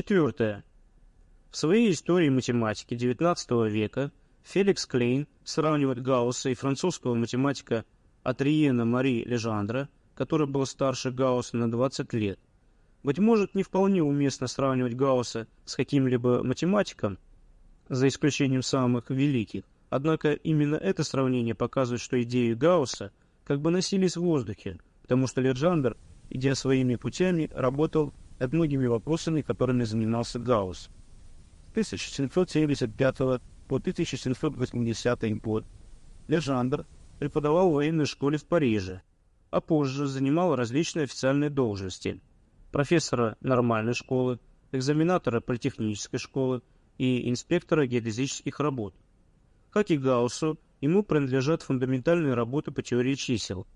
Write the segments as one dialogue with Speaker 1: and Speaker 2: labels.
Speaker 1: Четвертое. В своей истории математики XIX века Феликс Клейн сравнивает Гаусса и французского математика Атриена Мари Лежандра, который был старше Гаусса на 20 лет. Быть может, не вполне уместно сравнивать Гаусса с каким-либо математиком, за исключением самых великих, однако именно это сравнение показывает, что идеи Гаусса как бы носились в воздухе, потому что Леджандр, идя своими путями, работал над многими вопросами, которыми занимался Гаусс. 1775 по 1780 год Лежандр преподавал в военной школе в Париже, а позже занимал различные официальные должности – профессора нормальной школы, экзаменатора политехнической школы и инспектора геодезических работ. Как и Гауссу, ему принадлежат фундаментальные работы по теории чисел.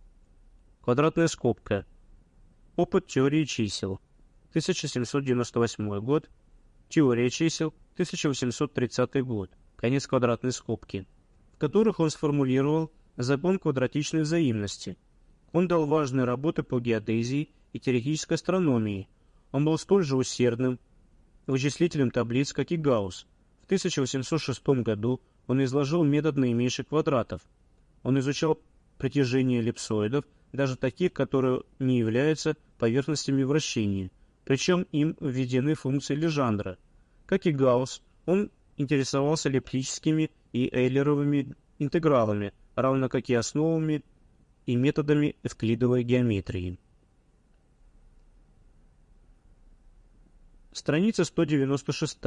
Speaker 1: Квадратная скобка. Опыт теории чисел. 1798 год. Теория чисел. 1830 год, конец квадратной скобки, в которых он сформулировал закон квадратичной взаимности. Он дал важные работы по геодезии и теоретической астрономии. Он был столь же усердным вычислителем таблиц, как и Гаусс. В 1806 году он изложил метод наименьших квадратов. Он изучал притяжение эллипсоидов, даже таких, которые не являются поверхностями вращения, причем им введены функции Лежандра – как и Гаусс, он интересовался эллиптическими и эйлеровыми интегралами, равно как и основами и методами эвклидовой геометрии. Страница 196.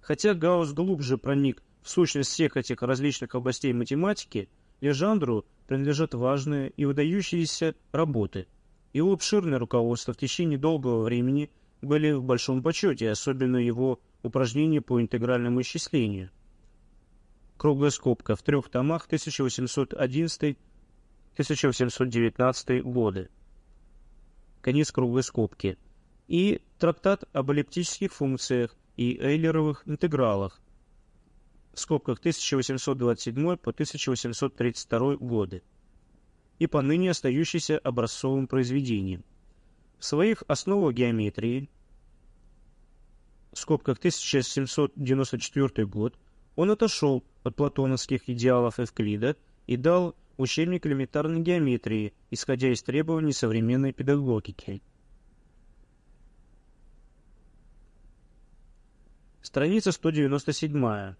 Speaker 1: Хотя Гаусс глубже проник в сущность всех этих различных областей математики, Лежандру принадлежат важные и выдающиеся работы – его обширное руководство в течение долгого времени были в большом почете, особенно его упражнения по интегральному исчислению. Круглая скобка в трех томах 1811-1819 годы. Конец круглой скобки. И трактат об эллиптических функциях и эйлеровых интегралах в скобках 1827 по 1832 годы и поныне остающийся образцовым произведением. В своих основах геометрии, в скобках 1794 год, он отошел от платоновских идеалов Эвклида и дал учебник элементарной геометрии, исходя из требований современной педагогики. Страница 197.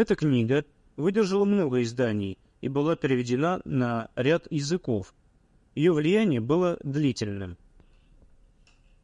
Speaker 1: Эта книга выдержала много изданий и была переведена на ряд языков. Ее влияние было длительным –